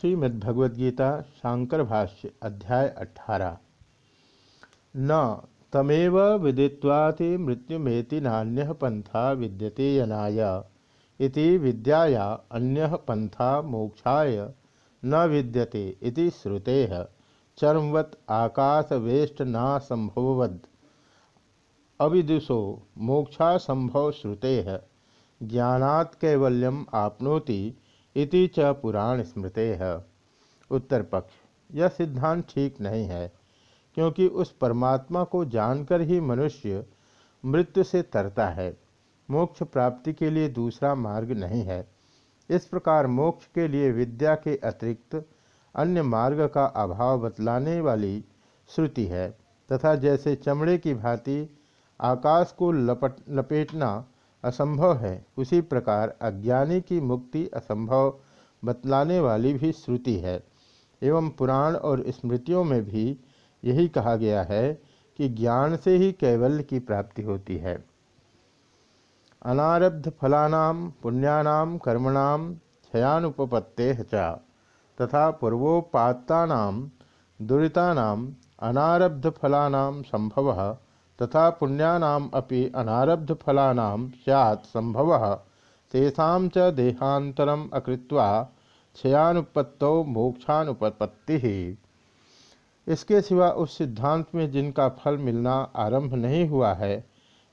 श्रीमद्भगवद्गीता शांकर भाष्य अध्याय अठारह। न, तमेव विदित्वाति मृत्युमेति नान्य पंथा विद्यते यनाय। इति विद्याया अन्य पंथा मोक्षाय न विद्यते इति श्रुते। चर्मवत् आकाशवेष्टनासंभववद अविदुषो मोक्षा संभव श्रुते ज्ञात कैवल्यम आपनोति इति च पुराण स्मृते है उत्तर पक्ष, यह सिद्धांत ठीक नहीं है, क्योंकि उस परमात्मा को जानकर ही मनुष्य मृत्यु से तरता है। मोक्ष प्राप्ति के लिए दूसरा मार्ग नहीं है। इस प्रकार मोक्ष के लिए विद्या के अतिरिक्त अन्य मार्ग का अभाव बतलाने वाली श्रुति है, तथा जैसे चमड़े की भांति आकाश को लपट, लपेटना असंभव है। उसी प्रकार अज्ञानी की मुक्ति असंभव बतलाने वाली भी श्रुति है। एवं पुराण और स्मृतियों में भी यही कहा गया है कि ज्ञान से ही कैवल्य की प्राप्ति होती है। अनारब्ध फलानाम, पुण्यानाम, कर्मणाम क्षयानुपपत्ते च, तथा पूर्वोपात्तानाम, दुरितानाम, अनारब्ध फलानाम संभव तथा पुण्यानाम अपि अनारब्ध फलानाम सैत् संभव। तेषा च देहांतरम अकृत्वा क्षयानुपत्तौ मोक्षानुपत्ति इसके सिवा उस सिद्धांत में जिनका फल मिलना आरंभ नहीं हुआ है,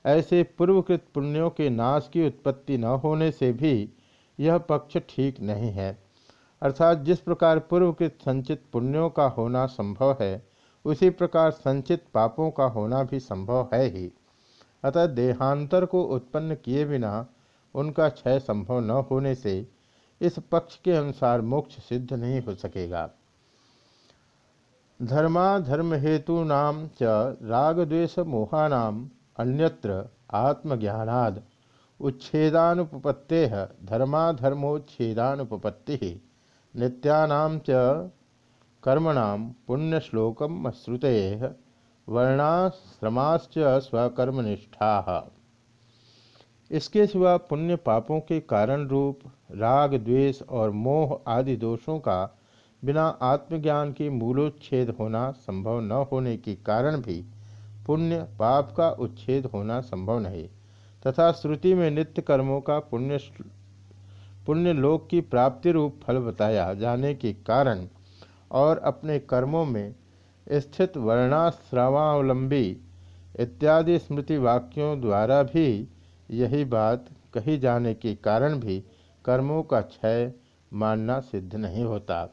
ऐसे पूर्वकृत पुण्यों के नाश की उत्पत्ति न होने से भी यह पक्ष ठीक नहीं है। अर्थात जिस प्रकार पूर्वकृत संचित पुण्यों का होना संभव है उसी प्रकार संचित पापों का होना भी संभव है ही। अतः देहांतर को उत्पन्न किए बिना उनका क्षय संभव न होने से इस पक्ष के अनुसार मोक्ष सिद्ध नहीं हो सकेगा। धर्माधर्म हेतु नाम च राग द्वेष मोहानाम अन्यत्र आत्मज्ञानाद उच्छेदानुपत्ते धर्माधर्मोच्छेदानुपत्ति नित्यानाम च कर्मणाम पुण्यश्लोकम श्रुते वर्णाश्रमाश्च स्वकर्मनिष्ठा। इसके सिवा पुण्य पापों के कारण रूप, राग, द्वेष और मोह आदि दोषों का बिना आत्मज्ञान के मूलोच्छेद होना संभव न होने के कारण भी पुण्य पाप का उच्छेद होना संभव नहीं। तथा श्रुति में नित्य कर्मों का पुण्य पुण्य लोक की प्राप्ति रूप फल बताया जाने के कारण और अपने कर्मों में स्थित वर्णाश्रवावलंबी इत्यादि स्मृति वाक्यों द्वारा भी यही बात कही जाने के कारण भी कर्मों का क्षय मानना सिद्ध नहीं होता।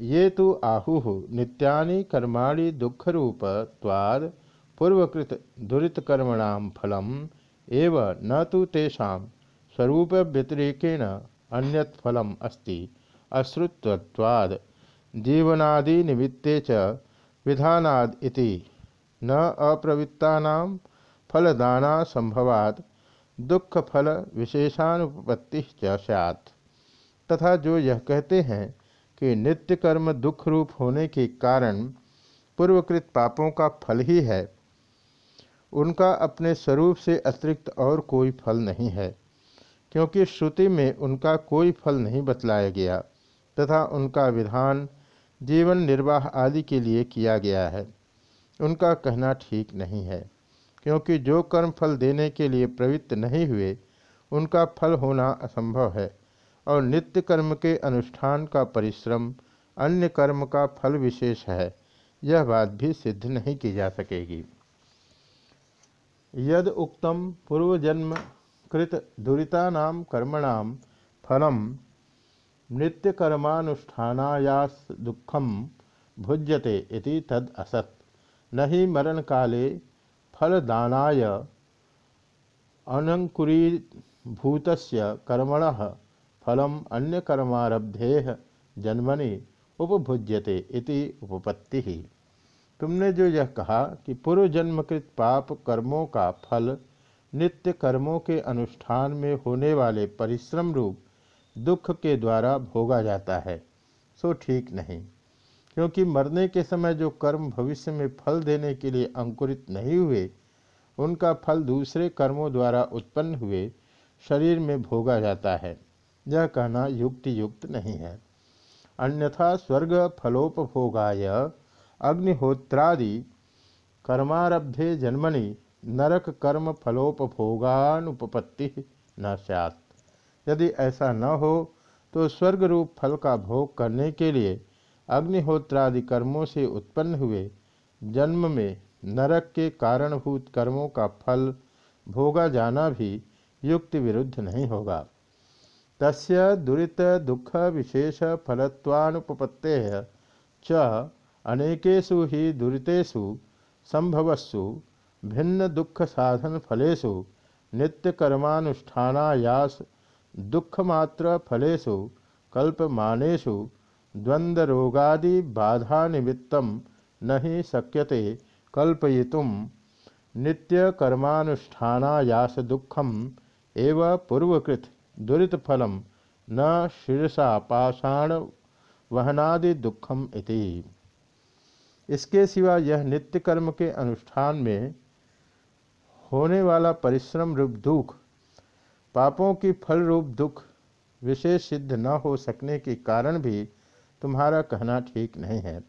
ये तो आहु नित्यानि कर्माणि दुख रूपत्वाद पूर्वकृत दुरित कर्मणाम फलम एव न तो तेषा स्वरूप व्यतिरेकेण अन्यत फलम अस्ति। अश्रुत्वाद जीवनादि निमित्ते च विधानाद इति। न अप्रवृत्तानाम फलदाना संभवात दुख फल विशेषानुपत्ति सैत् तथा जो यह कहते हैं कि नित्य कर्म दुख रूप होने के कारण पूर्वकृत पापों का फल ही है, उनका अपने स्वरूप से अतिरिक्त और कोई फल नहीं है, क्योंकि श्रुति में उनका कोई फल नहीं बतलाया गया। तथा उनका विधान जीवन निर्वाह आदि के लिए किया गया है। उनका कहना ठीक नहीं है, क्योंकि जो कर्म फल देने के लिए प्रवृत्त नहीं हुए, उनका फल होना असंभव है, और नित्य कर्म के अनुष्ठान का परिश्रम अन्य कर्म का फल विशेष है। यह बात भी सिद्ध नहीं की जा सकेगी। यद उक्तम पूर्वजन्म कृत दुरीता कर्मणाम फलम नृत्यकर्मानुष्ठानायास दुखम भुज्यते इति तद असत। न मरण काले फलदानाय अनंकुरीभूत कर्मण फलम अन्यकर्मारब्धे जन्मनि उपभुज्यते इति उपपत्ति। तुमने जो यह कहा कि पूर्व जन्मकृत पाप कर्मों का फल नित्य कर्मों के अनुष्ठान में होने वाले परिश्रम रूप दुख के द्वारा भोगा जाता है, सो ठीक नहीं। क्योंकि मरने के समय जो कर्म भविष्य में फल देने के लिए अंकुरित नहीं हुए, उनका फल दूसरे कर्मों द्वारा उत्पन्न हुए शरीर में भोगा जाता है। यह कहना युक्ति युक्त नहीं है। अन्यथा स्वर्ग फलोपभोगाय, अग्निहोत्रादि कर्मारब्धे जन्मनि नरक कर्म फलोपभोगानुपपत्ति न सैत् यदि ऐसा न हो तो स्वर्ग रूप फल का भोग करने के लिए अग्निहोत्रादि कर्मों से उत्पन्न हुए जन्म में नरक के कारणभूत कर्मों का फल भोगा जाना भी युक्ति विरुद्ध नहीं होगा। तस्य दुरित दुख विशेष फलत्वानुपपत्ते च अनेकेषु ही दुरीतेषु, संभवस्सु, भिन्न दुख साधन फलेषु, नित्य कर्मानुष्ठानायास दुखमात्र फलेषु, कल्पमानेषु, द्वंद्वरोगादि बाधा निमित्तम न ही शक्यते कल्पयितुम। नित्य कर्मानुष्ठानायास दुखम एव पूर्वकृत दुरित फलम न शीर्षा पाषाण वहनादि दुखम इति। इसके सिवा यह नित्य कर्म के अनुष्ठान में होने वाला परिश्रम रूप दुख पापों की फल रूप दुख विशेष सिद्ध न हो सकने के कारण भी तुम्हारा कहना ठीक नहीं है,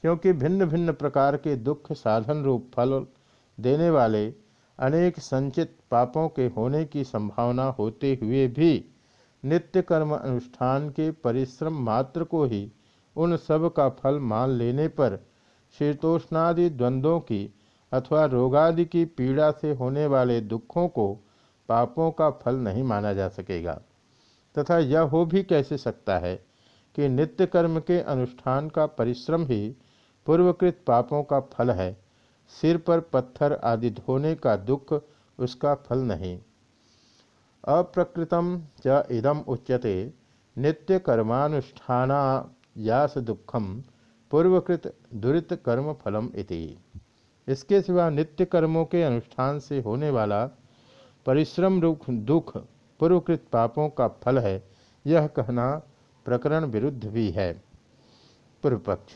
क्योंकि भिन्न भिन्न प्रकार के दुख साधन रूप फल देने वाले अनेक संचित पापों के होने की संभावना होते हुए भी नित्य कर्म अनुष्ठान के परिश्रम मात्र को ही उन सब का फल मान लेने पर शीतोष्णादि द्वंद्वों की अथवा रोगादि की पीड़ा से होने वाले दुखों को पापों का फल नहीं माना जा सकेगा। तथा यह हो भी कैसे सकता है कि नित्य कर्म के अनुष्ठान का परिश्रम ही पूर्वकृत पापों का फल है, सिर पर पत्थर आदि धोने का दुख उसका फल नहीं। अप्रकृतम च इदम उच्यते नित्य कर्मानुष्ठानायास दुखम पूर्वकृत दुरित कर्म फलम इति। इसके सिवा नित्य कर्मों के अनुष्ठान से होने वाला परिश्रम रूप दुख पूर्वकृत पापों का फल है, यह कहना प्रकरण विरुद्ध भी है। पूर्व पक्ष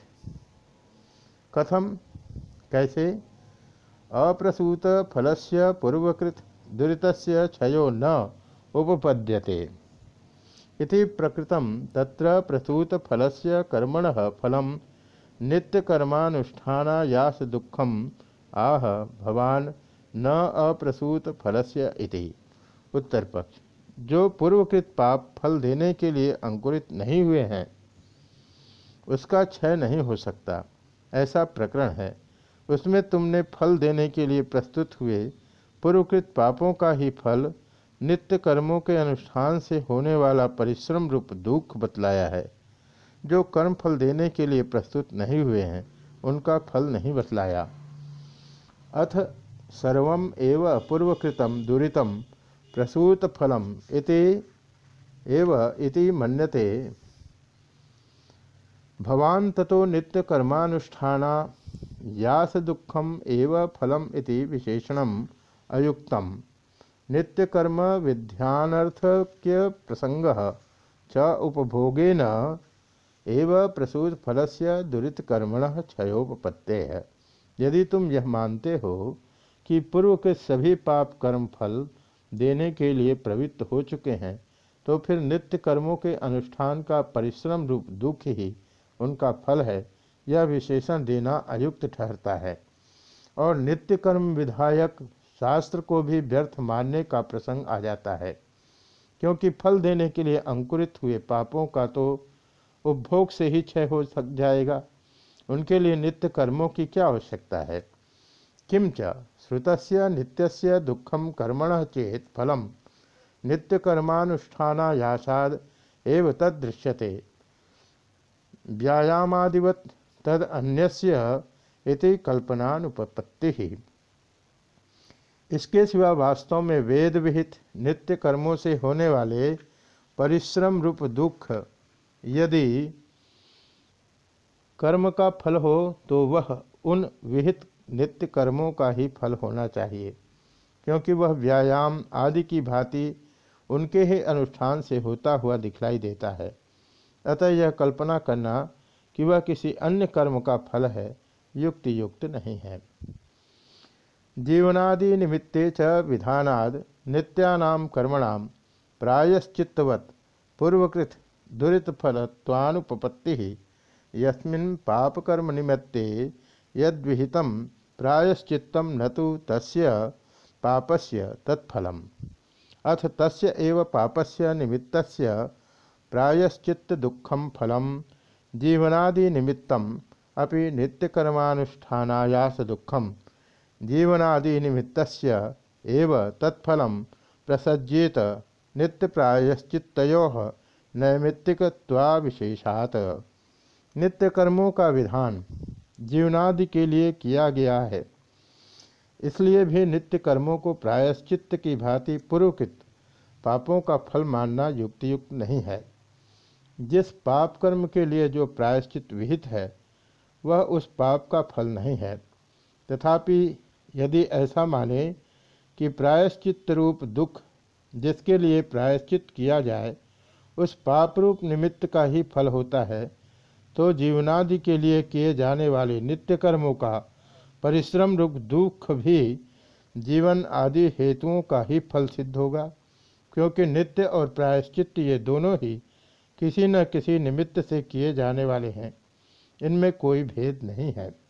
कथम? कैसे? अप्रसूत फलस्य पूर्वकृत दुरीतस्य क्षयो न उपपद्यते। इति प्रकृतं तत्र प्रसूत फलस्य कर्मणः फलं नित्यकर्मानुष्ठानायास दुखम। आह, भवान न अप्रसूत फलस्य इति। उत्तर पक्ष जो पूर्वकृत पाप फल देने के लिए अंकुरित नहीं हुए हैं, उसका क्षय नहीं हो सकता। ऐसा प्रकरण है। उसमें तुमने फल देने के लिए प्रस्तुत हुए पूर्वकृत पापों का ही फल नित्य कर्मों के अनुष्ठान से होने वाला परिश्रम रूप दुख बतलाया है। जो कर्म फल देने के लिए प्रस्तुत नहीं हुए हैं, उनका फल नहीं बतलाया। अथ सर्व एव पूर्वकृतम दुरीतम प्रसूत फलम इति मन्यते। भवान ततो नित्य कर्मानुष्ठाना यास दुखम एव फलम इति विशेषणम अयुक्तम। नित्य कर्म विध्यानर्थक्य प्रसंग च उपभोगेन एव प्रसूत फल से दुरित कर्मण क्षयोपत्ते है यदि तुम यह मानते हो कि पूर्व के सभी पाप कर्म फल देने के लिए प्रवृत्त हो चुके हैं तो फिर नित्य कर्मों के अनुष्ठान का परिश्रम रूप दुख ही उनका फल है, यह विशेषण देना अयुक्त ठहरता है। और नित्य कर्म विधायक शास्त्र को भी व्यर्थ मानने का प्रसंग आ जाता है, क्योंकि फल देने के लिए अंकुरित हुए पापों का तो उपभोग से ही क्षय हो सक जाएगा। उनके लिए नित्य कर्मों की क्या आवश्यकता है? किंच श्रुत नित्य दुखम कर्मण चेत फलम। नित्य कर्मानुष्ठानायासाद एव तदृश्यते व्यायामादिवत तद अन्यस्य इति कल्पनानुपत्ति इसके सिवा वास्तव में वेद विहित नित्य कर्मों से होने वाले परिश्रम रूप दुख, यदि कर्म का फल हो तो वह उन विहित नित्य कर्मों का ही फल होना चाहिए, क्योंकि वह व्यायाम आदि की भांति उनके ही अनुष्ठान से होता हुआ दिखलाई देता है। अतः यह कल्पना करना कि वह किसी अन्य कर्म का फल है युक्ति युक्त नहीं है। जीवनादि निमित्ते च विधानाद नित्यानाम कर्मणाम प्रायश्चित्तवत् पूर्वकृत दुरित फलत्वानुपपत्ति यस्मिन् पापकर्म निमित्ते यद्विहित प्रायश्चित न तो तस्य पापस्य तत्फलम्। अथ तस्य एव पापस्य निमित्तस्य प्रायश्चित दुखम फलम। जीवनादि निमित्तम अपि दुखम जीवनादि निमित्तस्य प्रसज्येत नित्य प्रायश्चित्तो नैमित्तिकत्वाविशेषात। नित्य कर्मों का विधान। जीवनादि के लिए किया गया है। इसलिए भी नित्य कर्मों को प्रायश्चित्त की भांति पूर्वकृत पापों का फल मानना युक्तियुक्त नहीं है। जिस पाप कर्म के लिए जो प्रायश्चित विहित है, वह उस पाप का फल नहीं है। तथापि यदि ऐसा माने कि प्रायश्चित रूप दुख जिसके लिए प्रायश्चित किया जाए, उस पाप रूप निमित्त का ही फल होता है तो जीवनादि के लिए किए जाने वाले नित्य कर्मों का परिश्रम रूप दुख भी जीवन आदि हेतुओं का ही फल सिद्ध होगा, क्योंकि नित्य और प्रायश्चित ये दोनों ही किसी न किसी निमित्त से किए जाने वाले हैं। इनमें कोई भेद नहीं है।